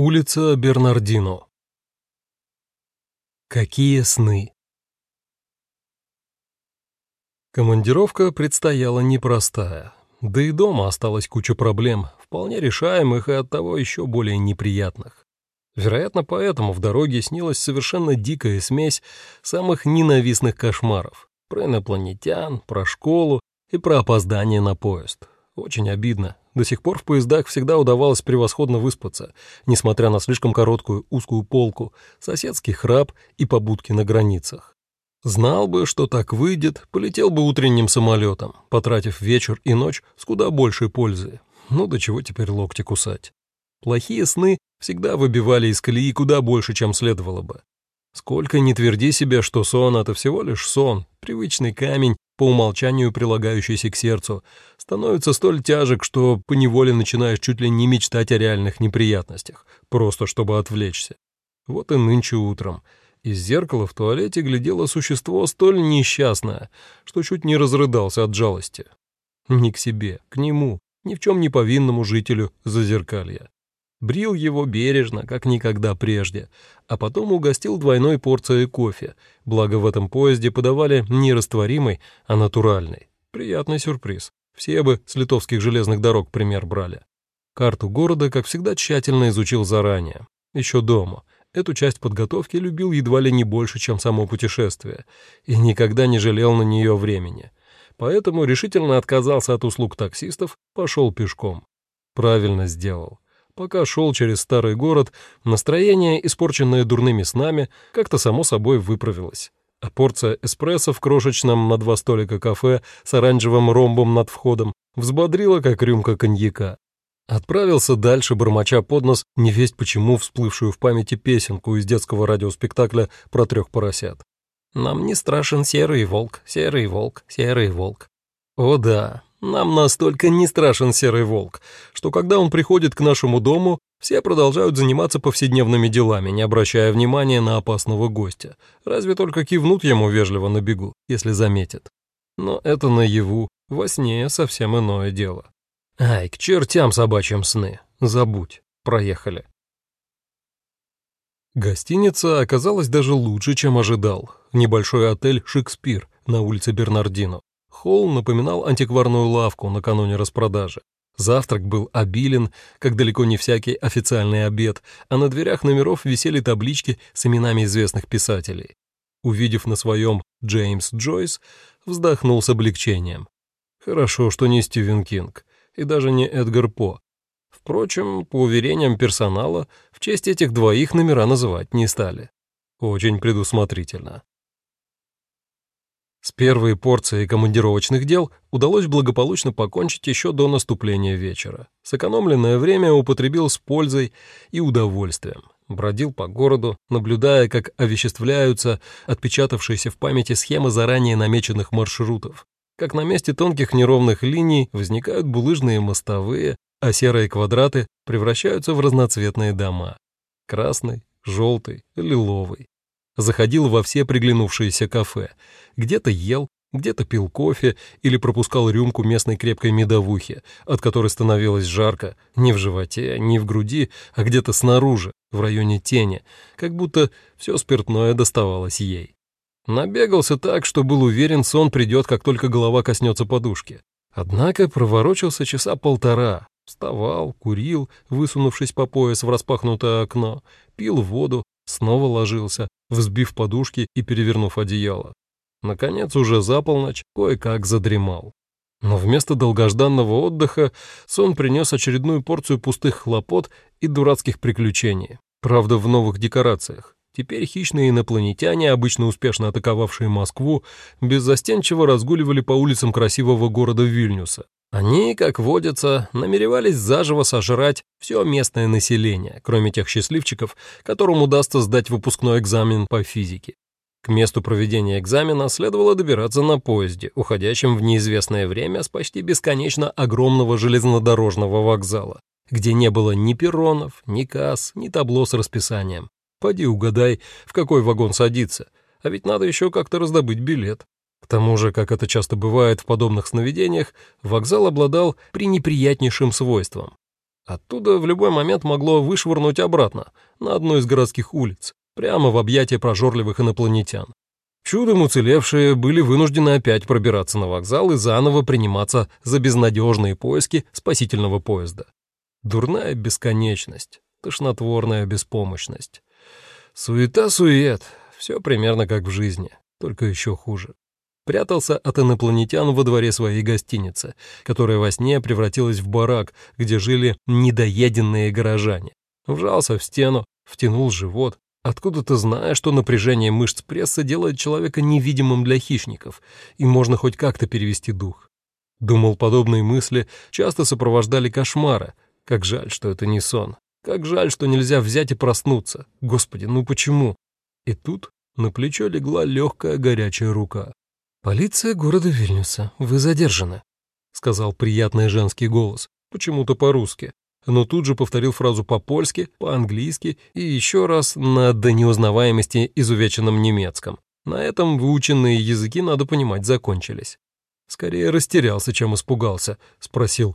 Улица Бернардино. Какие сны! Командировка предстояла непростая. Да и дома осталась куча проблем, вполне решаемых и оттого еще более неприятных. Вероятно, поэтому в дороге снилась совершенно дикая смесь самых ненавистных кошмаров. Про инопланетян, про школу и про опоздание на поезд. Очень обидно. До сих пор в поездах всегда удавалось превосходно выспаться, несмотря на слишком короткую узкую полку, соседский храп и побудки на границах. Знал бы, что так выйдет, полетел бы утренним самолетом, потратив вечер и ночь с куда большей пользы. Ну до чего теперь локти кусать? Плохие сны всегда выбивали из колеи куда больше, чем следовало бы. Сколько не тверди себе, что сон — это всего лишь сон, привычный камень, по умолчанию прилагающийся к сердцу, становится столь тяжек, что поневоле начинаешь чуть ли не мечтать о реальных неприятностях, просто чтобы отвлечься. Вот и нынче утром. Из зеркала в туалете глядело существо столь несчастное, что чуть не разрыдался от жалости. Не к себе, к нему, ни в чем не повинному жителю зазеркалья брил его бережно, как никогда прежде, а потом угостил двойной порцией кофе, благо в этом поезде подавали не растворимый, а натуральный. Приятный сюрприз. Все бы с литовских железных дорог пример брали. Карту города, как всегда, тщательно изучил заранее, еще дома. Эту часть подготовки любил едва ли не больше, чем само путешествие, и никогда не жалел на нее времени. Поэтому решительно отказался от услуг таксистов, пошел пешком. Правильно сделал. Пока шел через старый город, настроение, испорченное дурными снами, как-то само собой выправилось. А порция эспрессо в крошечном на два столика кафе с оранжевым ромбом над входом взбодрила, как рюмка коньяка. Отправился дальше, бормоча под нос, невесть почему всплывшую в памяти песенку из детского радиоспектакля про трех поросят. «Нам не страшен серый волк, серый волк, серый волк». О да, нам настолько не страшен серый волк, что когда он приходит к нашему дому, все продолжают заниматься повседневными делами, не обращая внимания на опасного гостя, разве только кивнут ему вежливо на бегу, если заметят. Но это наяву, во сне совсем иное дело. Ай, к чертям собачьим сны, забудь, проехали. Гостиница оказалась даже лучше, чем ожидал. Небольшой отель «Шекспир» на улице Бернардино. Холл напоминал антикварную лавку накануне распродажи. Завтрак был обилен, как далеко не всякий официальный обед, а на дверях номеров висели таблички с именами известных писателей. Увидев на своем Джеймс Джойс, вздохнул с облегчением. Хорошо, что не Стивен Кинг и даже не Эдгар По. Впрочем, по уверениям персонала, в честь этих двоих номера называть не стали. Очень предусмотрительно. С первой порцией командировочных дел удалось благополучно покончить еще до наступления вечера. Сэкономленное время употребил с пользой и удовольствием. Бродил по городу, наблюдая, как овеществляются отпечатавшиеся в памяти схемы заранее намеченных маршрутов, как на месте тонких неровных линий возникают булыжные мостовые, а серые квадраты превращаются в разноцветные дома. Красный, желтый, лиловый заходил во все приглянувшиеся кафе, где-то ел, где-то пил кофе или пропускал рюмку местной крепкой медовухи, от которой становилось жарко не в животе, не в груди, а где-то снаружи, в районе тени, как будто все спиртное доставалось ей. Набегался так, что был уверен, сон придет, как только голова коснется подушки. Однако проворочился часа полтора, вставал, курил, высунувшись по пояс в распахнутое окно, пил воду, снова ложился, взбив подушки и перевернув одеяло. Наконец, уже за полночь, кое-как задремал. Но вместо долгожданного отдыха сон принес очередную порцию пустых хлопот и дурацких приключений. Правда, в новых декорациях. Теперь хищные инопланетяне, обычно успешно атаковавшие Москву, беззастенчиво разгуливали по улицам красивого города Вильнюса. Они, как водится, намеревались заживо сожрать все местное население, кроме тех счастливчиков, которым удастся сдать выпускной экзамен по физике. К месту проведения экзамена следовало добираться на поезде, уходящем в неизвестное время с почти бесконечно огромного железнодорожного вокзала, где не было ни перронов, ни касс, ни табло с расписанием. Поди угадай, в какой вагон садиться, а ведь надо еще как-то раздобыть билет. К тому же, как это часто бывает в подобных сновидениях, вокзал обладал пренеприятнейшим свойством. Оттуда в любой момент могло вышвырнуть обратно, на одну из городских улиц, прямо в объятия прожорливых инопланетян. Чудом уцелевшие были вынуждены опять пробираться на вокзал и заново приниматься за безнадежные поиски спасительного поезда. Дурная бесконечность, тошнотворная беспомощность. Суета-сует, все примерно как в жизни, только еще хуже. Прятался от инопланетян во дворе своей гостиницы, которая во сне превратилась в барак, где жили недоеденные горожане. Вжался в стену, втянул живот, откуда-то зная, что напряжение мышц пресса делает человека невидимым для хищников, и можно хоть как-то перевести дух. Думал, подобные мысли часто сопровождали кошмары. Как жаль, что это не сон. Как жаль, что нельзя взять и проснуться. Господи, ну почему? И тут на плечо легла легкая горячая рука. «Полиция города Вильнюса, вы задержаны», — сказал приятный женский голос, почему-то по-русски, но тут же повторил фразу по-польски, по-английски и еще раз на до неузнаваемости изувеченном немецком. На этом выученные языки, надо понимать, закончились. Скорее растерялся, чем испугался. Спросил,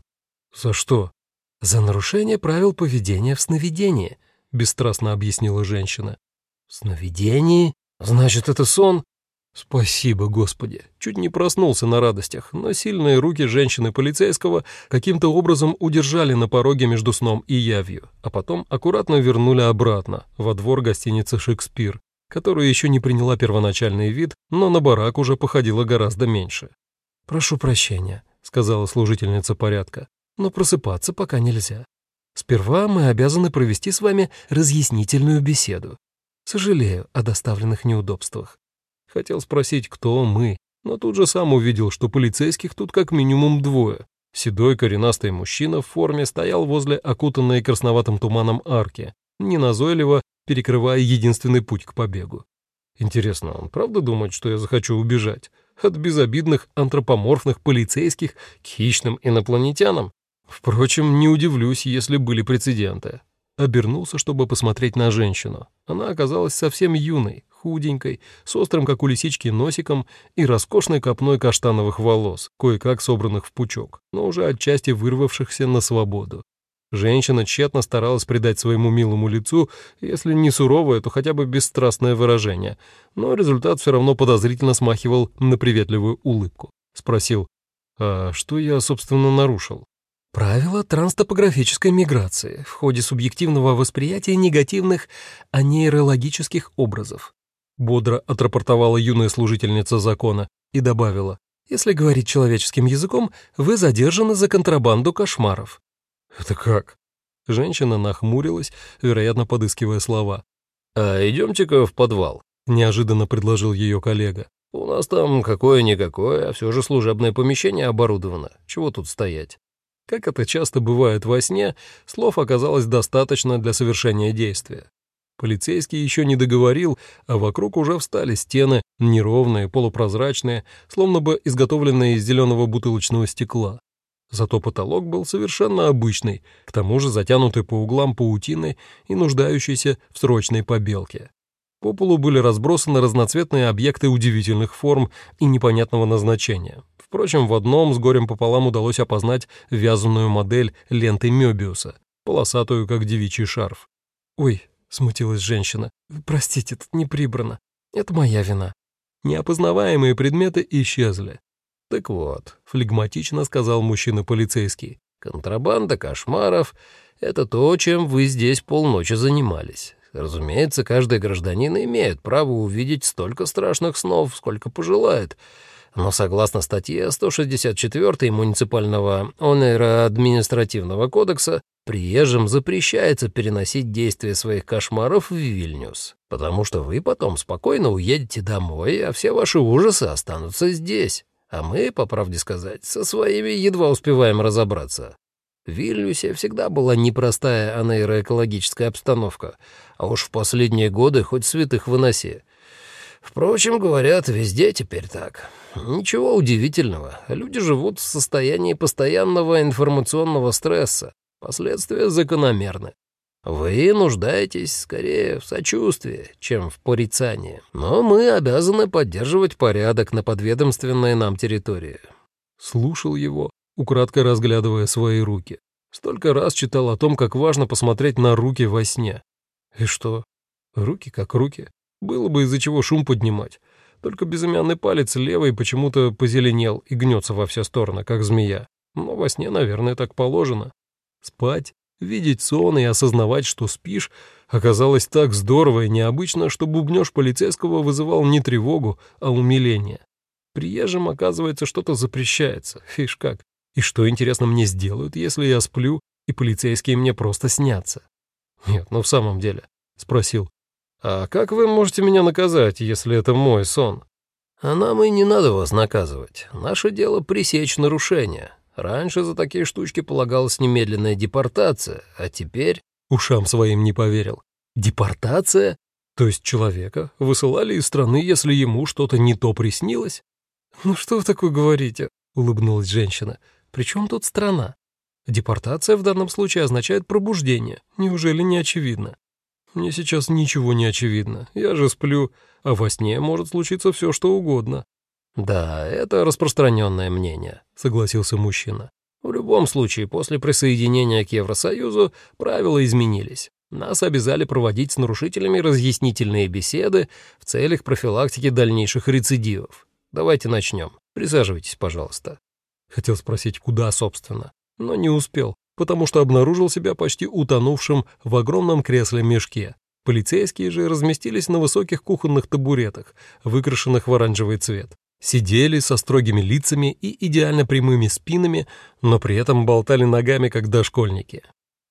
«За что?» «За нарушение правил поведения в сновидении», — бесстрастно объяснила женщина. «В сновидении? Значит, это сон?» Спасибо, Господи. Чуть не проснулся на радостях, но сильные руки женщины-полицейского каким-то образом удержали на пороге между сном и явью, а потом аккуратно вернули обратно, во двор гостиницы «Шекспир», которая еще не приняла первоначальный вид, но на барак уже походила гораздо меньше. «Прошу прощения», — сказала служительница порядка, «но просыпаться пока нельзя. Сперва мы обязаны провести с вами разъяснительную беседу. Сожалею о доставленных неудобствах. Хотел спросить, кто мы, но тут же сам увидел, что полицейских тут как минимум двое. Седой коренастый мужчина в форме стоял возле окутанной красноватым туманом арки, неназойливо перекрывая единственный путь к побегу. Интересно, он правда думает, что я захочу убежать? От безобидных антропоморфных полицейских к хищным инопланетянам? Впрочем, не удивлюсь, если были прецеденты. Обернулся, чтобы посмотреть на женщину. Она оказалась совсем юной, худенькой, с острым, как у лисички, носиком и роскошной копной каштановых волос, кое-как собранных в пучок, но уже отчасти вырвавшихся на свободу. Женщина тщетно старалась придать своему милому лицу, если не суровое, то хотя бы бесстрастное выражение, но результат все равно подозрительно смахивал на приветливую улыбку. Спросил, «А что я, собственно, нарушил?» Правила транстопографической миграции в ходе субъективного восприятия негативных анейрологических образов. Бодро отрапортовала юная служительница закона и добавила, «Если говорить человеческим языком, вы задержаны за контрабанду кошмаров». «Это как?» Женщина нахмурилась, вероятно, подыскивая слова. «А идемте-ка в подвал», — неожиданно предложил ее коллега. «У нас там какое-никакое, а все же служебное помещение оборудовано. Чего тут стоять?» Как это часто бывает во сне, слов оказалось достаточно для совершения действия. Полицейский еще не договорил, а вокруг уже встали стены, неровные, полупрозрачные, словно бы изготовленные из зеленого бутылочного стекла. Зато потолок был совершенно обычный, к тому же затянутый по углам паутиной и нуждающийся в срочной побелке. По полу были разбросаны разноцветные объекты удивительных форм и непонятного назначения. Впрочем, в одном с горем пополам удалось опознать вязаную модель ленты Мёбиуса, полосатую, как девичий шарф. «Ой, смутилась женщина. «Простите, тут не прибрано. Это моя вина». Неопознаваемые предметы исчезли. «Так вот», — флегматично сказал мужчина-полицейский, «контрабанда кошмаров — это то, чем вы здесь полночи занимались. Разумеется, каждый гражданин имеет право увидеть столько страшных снов, сколько пожелает» но согласно статье 164 муниципального административного кодекса, приезжим запрещается переносить действия своих кошмаров в Вильнюс, потому что вы потом спокойно уедете домой, а все ваши ужасы останутся здесь. А мы, по правде сказать, со своими едва успеваем разобраться. В Вильнюсе всегда была непростая анаэроэкологическая обстановка, а уж в последние годы хоть святых выноси. Впрочем, говорят, везде теперь так. Ничего удивительного. Люди живут в состоянии постоянного информационного стресса. Последствия закономерны. Вы нуждаетесь скорее в сочувствии, чем в порицании. Но мы обязаны поддерживать порядок на подведомственной нам территории. Слушал его, украдкой разглядывая свои руки. Столько раз читал о том, как важно посмотреть на руки во сне. И что? Руки как руки. Было бы из-за чего шум поднимать. Только безымянный палец левый почему-то позеленел и гнется во все стороны, как змея. Но во сне, наверное, так положено. Спать, видеть сон и осознавать, что спишь, оказалось так здорово и необычно, что бубнёж полицейского вызывал не тревогу, а умиление. Приезжим, оказывается, что-то запрещается. Фиш как. И что, интересно, мне сделают, если я сплю, и полицейские мне просто снятся? Нет, ну в самом деле, — спросил. А как вы можете меня наказать, если это мой сон? А нам и не надо вас наказывать. Наше дело пресечь нарушения. Раньше за такие штучки полагалась немедленная депортация, а теперь... Ушам своим не поверил. Депортация? То есть человека высылали из страны, если ему что-то не то приснилось? «Ну что вы такое говорите?» — улыбнулась женщина. «При чем тут страна? Депортация в данном случае означает пробуждение. Неужели не очевидно?» «Мне сейчас ничего не очевидно. Я же сплю, а во сне может случиться все, что угодно». «Да, это распространенное мнение», — согласился мужчина. «В любом случае, после присоединения к Евросоюзу правила изменились. Нас обязали проводить с нарушителями разъяснительные беседы в целях профилактики дальнейших рецидивов. Давайте начнем. Присаживайтесь, пожалуйста». Хотел спросить, куда, собственно, но не успел, потому что обнаружил себя почти утонувшим в огромном кресле-мешке. Полицейские же разместились на высоких кухонных табуретах, выкрашенных в оранжевый цвет. Сидели со строгими лицами и идеально прямыми спинами, но при этом болтали ногами, как дошкольники.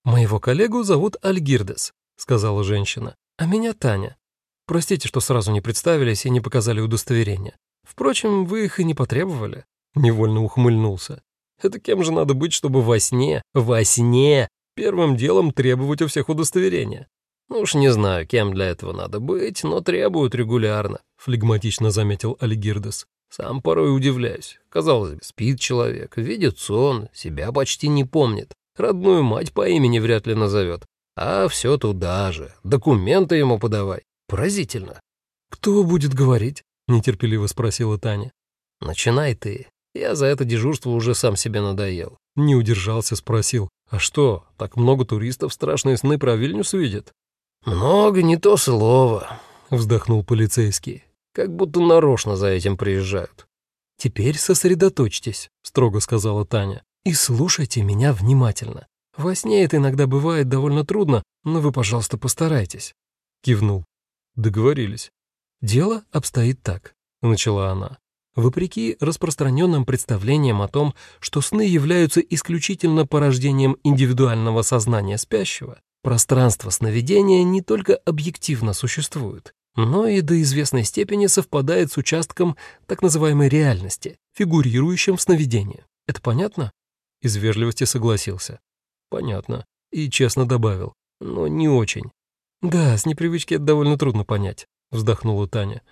«Моего коллегу зовут Альгирдес», — сказала женщина, — «а меня Таня. Простите, что сразу не представились и не показали удостоверение. Впрочем, вы их и не потребовали. Невольно ухмыльнулся. Это кем же надо быть, чтобы во сне, во сне, первым делом требовать у всех удостоверения? Ну уж не знаю, кем для этого надо быть, но требуют регулярно, флегматично заметил Алигирдес. Сам порой удивляюсь. Казалось бы, спит человек, видит сон, себя почти не помнит. Родную мать по имени вряд ли назовет. А все туда же. Документы ему подавай. Поразительно. «Кто будет говорить?» — нетерпеливо спросила Таня. «Начинай ты. Я за это дежурство уже сам себе надоел». Не удержался, спросил. «А что, так много туристов страшные сны про Вильнюс видят?» «Много не то слово», — вздохнул полицейский. «Как будто нарочно за этим приезжают». «Теперь сосредоточьтесь», — строго сказала Таня. «И слушайте меня внимательно. Во сне это иногда бывает довольно трудно, но вы, пожалуйста, постарайтесь». Кивнул. Договорились. «Дело обстоит так», — начала она. Вопреки распространенным представлениям о том, что сны являются исключительно порождением индивидуального сознания спящего, пространство сновидения не только объективно существует, но и до известной степени совпадает с участком так называемой реальности, фигурирующим в сновидении. Это понятно? Из вежливости согласился. Понятно. И честно добавил. Но не очень. Да, с непривычки это довольно трудно понять вздохнула Таня.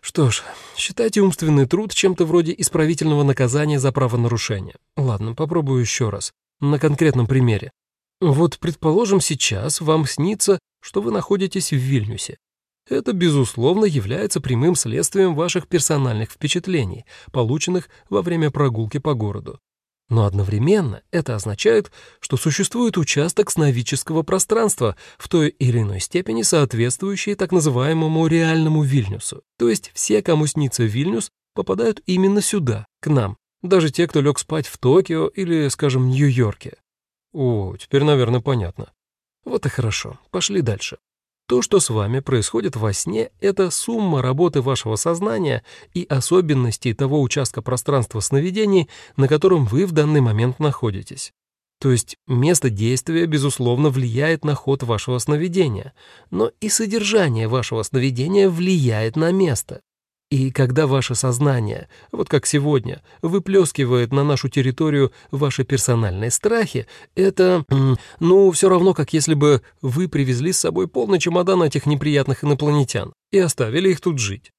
Что ж, считайте умственный труд чем-то вроде исправительного наказания за правонарушение. Ладно, попробую еще раз. На конкретном примере. Вот, предположим, сейчас вам снится, что вы находитесь в Вильнюсе. Это, безусловно, является прямым следствием ваших персональных впечатлений, полученных во время прогулки по городу. Но одновременно это означает, что существует участок сновидческого пространства в той или иной степени соответствующий так называемому реальному Вильнюсу. То есть все, кому снится Вильнюс, попадают именно сюда, к нам. Даже те, кто лег спать в Токио или, скажем, Нью-Йорке. О, теперь, наверное, понятно. Вот и хорошо. Пошли дальше. То, что с вами происходит во сне, это сумма работы вашего сознания и особенностей того участка пространства сновидений, на котором вы в данный момент находитесь. То есть место действия, безусловно, влияет на ход вашего сновидения, но и содержание вашего сновидения влияет на место. И когда ваше сознание, вот как сегодня, выплескивает на нашу территорию ваши персональные страхи, это, ну, все равно, как если бы вы привезли с собой полный чемодан этих неприятных инопланетян и оставили их тут жить.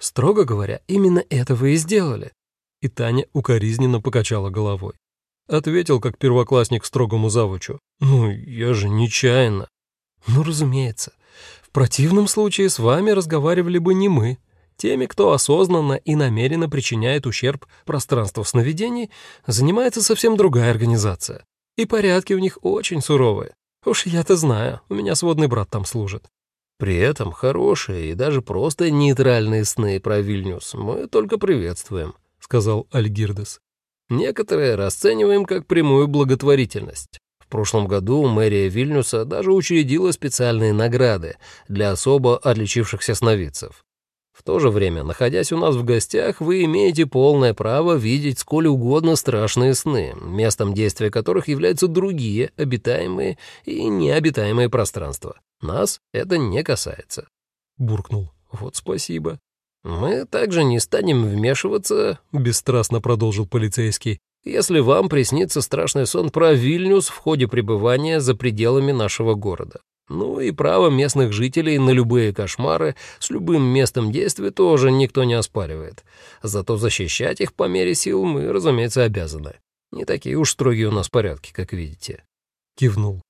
Строго говоря, именно это вы и сделали. И Таня укоризненно покачала головой. Ответил, как первоклассник строгому завучу. «Ну, я же нечаянно». «Ну, разумеется. В противном случае с вами разговаривали бы не мы, Теми, кто осознанно и намеренно причиняет ущерб пространству сновидений, занимается совсем другая организация. И порядки у них очень суровые. Уж я-то знаю, у меня сводный брат там служит. При этом хорошие и даже просто нейтральные сны про Вильнюс мы только приветствуем», — сказал Альгирдес. «Некоторые расцениваем как прямую благотворительность. В прошлом году мэрия Вильнюса даже учредила специальные награды для особо отличившихся сновидцев. В то же время, находясь у нас в гостях, вы имеете полное право видеть сколь угодно страшные сны, местом действия которых являются другие обитаемые и необитаемые пространства. Нас это не касается. Буркнул. Вот спасибо. Мы также не станем вмешиваться, бесстрастно продолжил полицейский, если вам приснится страшный сон про Вильнюс в ходе пребывания за пределами нашего города. Ну и право местных жителей на любые кошмары с любым местом действия тоже никто не оспаривает. Зато защищать их по мере сил мы, разумеется, обязаны. Не такие уж строгие у нас порядки, как видите. Кивнул.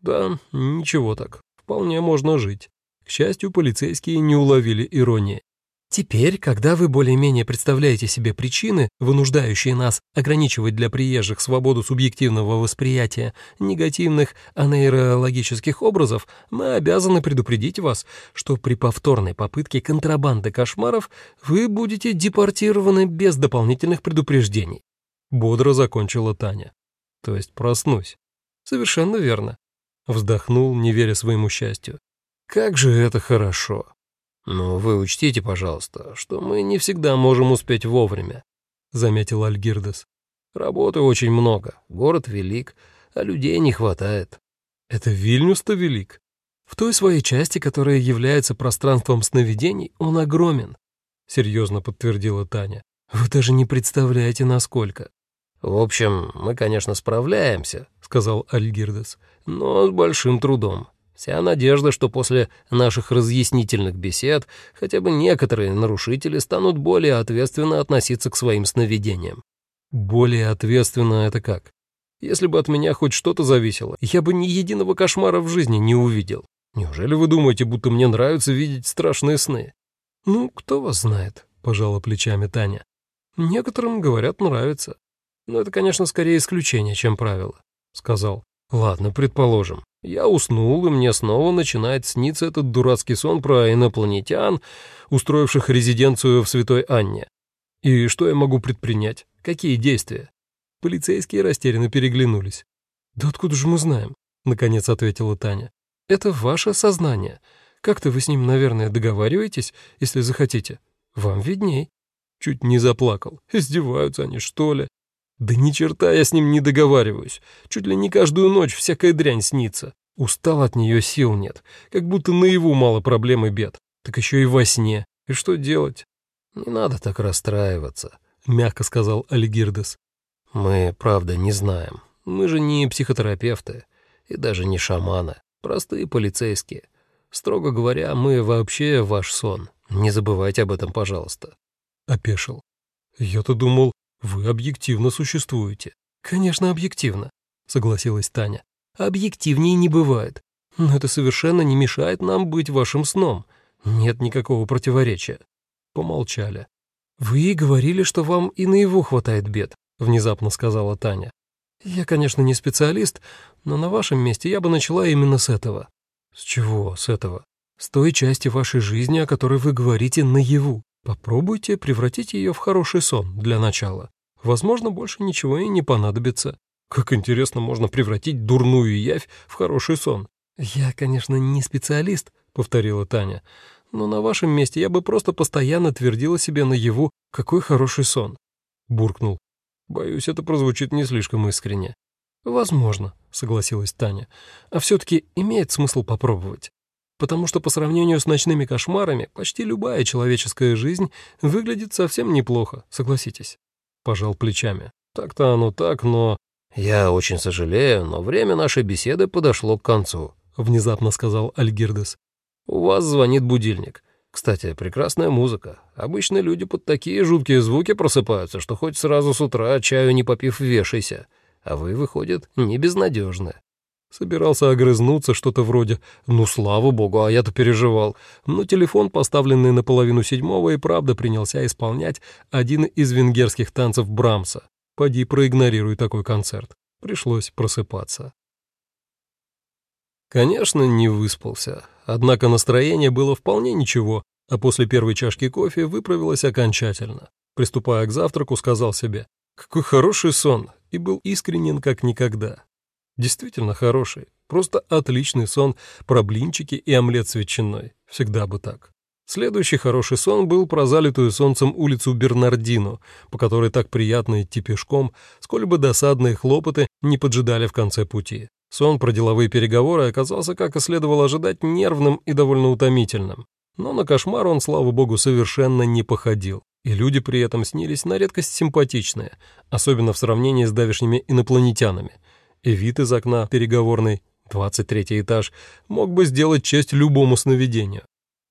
Да, ничего так. Вполне можно жить. К счастью, полицейские не уловили иронии. Теперь, когда вы более-менее представляете себе причины, вынуждающие нас ограничивать для приезжих свободу субъективного восприятия негативных анейрологических образов, мы обязаны предупредить вас, что при повторной попытке контрабанды кошмаров вы будете депортированы без дополнительных предупреждений. Бодро закончила Таня. То есть проснусь. Совершенно верно. Вздохнул, не веря своему счастью. Как же это хорошо. «Но вы учтите, пожалуйста, что мы не всегда можем успеть вовремя», — заметил Альгирдес. «Работы очень много, город велик, а людей не хватает». «Это Вильнюс-то велик. В той своей части, которая является пространством сновидений, он огромен», — серьезно подтвердила Таня. «Вы даже не представляете, насколько». «В общем, мы, конечно, справляемся», — сказал Альгирдес, — «но с большим трудом. Вся надежда, что после наших разъяснительных бесед хотя бы некоторые нарушители станут более ответственно относиться к своим сновидениям. Более ответственно это как? Если бы от меня хоть что-то зависело, я бы ни единого кошмара в жизни не увидел. Неужели вы думаете, будто мне нравится видеть страшные сны? Ну, кто вас знает, пожала плечами Таня. Некоторым, говорят, нравится. Но это, конечно, скорее исключение, чем правило, сказал. Ладно, предположим. Я уснул, и мне снова начинает сниться этот дурацкий сон про инопланетян, устроивших резиденцию в Святой Анне. И что я могу предпринять? Какие действия? Полицейские растерянно переглянулись. «Да откуда же мы знаем?» — наконец ответила Таня. «Это ваше сознание. Как-то вы с ним, наверное, договариваетесь, если захотите. Вам видней». Чуть не заплакал. Издеваются они, что ли? Да ни черта я с ним не договариваюсь. Чуть ли не каждую ночь всякая дрянь снится. Устал от нее, сил нет. Как будто наяву мало проблем и бед. Так еще и во сне. И что делать? Не надо так расстраиваться, мягко сказал Альгирдес. Мы, правда, не знаем. Мы же не психотерапевты и даже не шаманы. Простые полицейские. Строго говоря, мы вообще ваш сон. Не забывайте об этом, пожалуйста. Опешил. Я-то думал, вы объективно существуете. Конечно, объективно, согласилась Таня. Объективнее не бывает. Но это совершенно не мешает нам быть вашим сном. Нет никакого противоречия. Помолчали. «Вы говорили, что вам и наяву хватает бед», — внезапно сказала Таня. «Я, конечно, не специалист, но на вашем месте я бы начала именно с этого». «С чего с этого?» «С той части вашей жизни, о которой вы говорите наяву. Попробуйте превратить ее в хороший сон для начала. Возможно, больше ничего и не понадобится. Как интересно можно превратить дурную явь в хороший сон. «Я, конечно, не специалист», — повторила Таня, «но на вашем месте я бы просто постоянно твердила себе наяву, какой хороший сон». Буркнул. Боюсь, это прозвучит не слишком искренне. «Возможно», — согласилась Таня. «А все-таки имеет смысл попробовать потому что по сравнению с ночными кошмарами почти любая человеческая жизнь выглядит совсем неплохо, согласитесь. Пожал плечами. Так-то оно так, но... Я очень сожалею, но время нашей беседы подошло к концу, внезапно сказал Альгирдес. У вас звонит будильник. Кстати, прекрасная музыка. Обычно люди под такие жуткие звуки просыпаются, что хоть сразу с утра чаю не попив вешайся. А вы, выходит, не безнадежны. Собирался огрызнуться что-то вроде «Ну, слава богу, а я-то переживал». Но телефон, поставленный на половину седьмого, и правда принялся исполнять один из венгерских танцев Брамса. Поди проигнорируй такой концерт. Пришлось просыпаться. Конечно, не выспался. Однако настроение было вполне ничего, а после первой чашки кофе выправилось окончательно. Приступая к завтраку, сказал себе, «Какой хороший сон!» и был искренен как никогда. Действительно хороший, просто отличный сон про блинчики и омлет с ветчиной. Всегда бы так. Следующий хороший сон был про залитую солнцем улицу Бернардину, по которой так приятно идти пешком, сколь бы досадные хлопоты не поджидали в конце пути. Сон про деловые переговоры оказался, как и следовало ожидать, нервным и довольно утомительным. Но на кошмар он, слава богу, совершенно не походил. И люди при этом снились на редкость симпатичные, особенно в сравнении с давешними инопланетянами. Вид из окна переговорный, 23 этаж, мог бы сделать честь любому сновидению.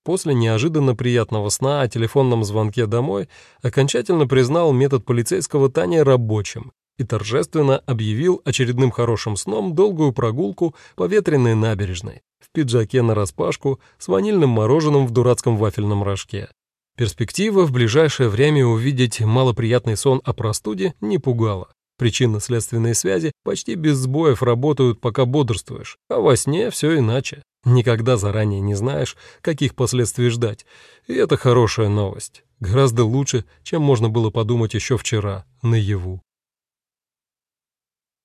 После неожиданно приятного сна о телефонном звонке домой окончательно признал метод полицейского Таня рабочим и торжественно объявил очередным хорошим сном долгую прогулку по ветреной набережной в пиджаке нараспашку с ванильным мороженым в дурацком вафельном рожке. Перспектива в ближайшее время увидеть малоприятный сон о простуде не пугала. Причинно-следственные связи почти без сбоев работают, пока бодрствуешь, а во сне все иначе. Никогда заранее не знаешь, каких последствий ждать, и это хорошая новость. Гораздо лучше, чем можно было подумать еще вчера, наяву.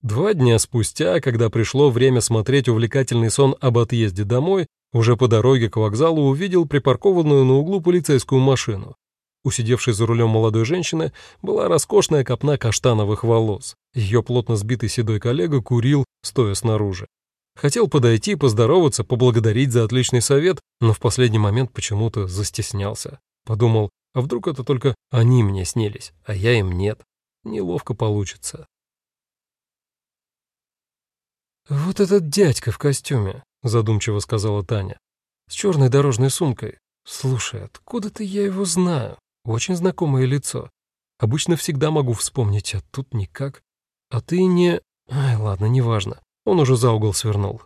Два дня спустя, когда пришло время смотреть увлекательный сон об отъезде домой, уже по дороге к вокзалу увидел припаркованную на углу полицейскую машину. У сидевшей за рулем молодой женщины была роскошная копна каштановых волос. Ее плотно сбитый седой коллега курил, стоя снаружи. Хотел подойти, поздороваться, поблагодарить за отличный совет, но в последний момент почему-то застеснялся. Подумал, а вдруг это только они мне снились, а я им нет. Неловко получится. «Вот этот дядька в костюме», — задумчиво сказала Таня, — «с черной дорожной сумкой. Слушай, откуда-то я его знаю. Очень знакомое лицо. Обычно всегда могу вспомнить, а тут никак. А ты не... Ай, ладно, неважно. Он уже за угол свернул.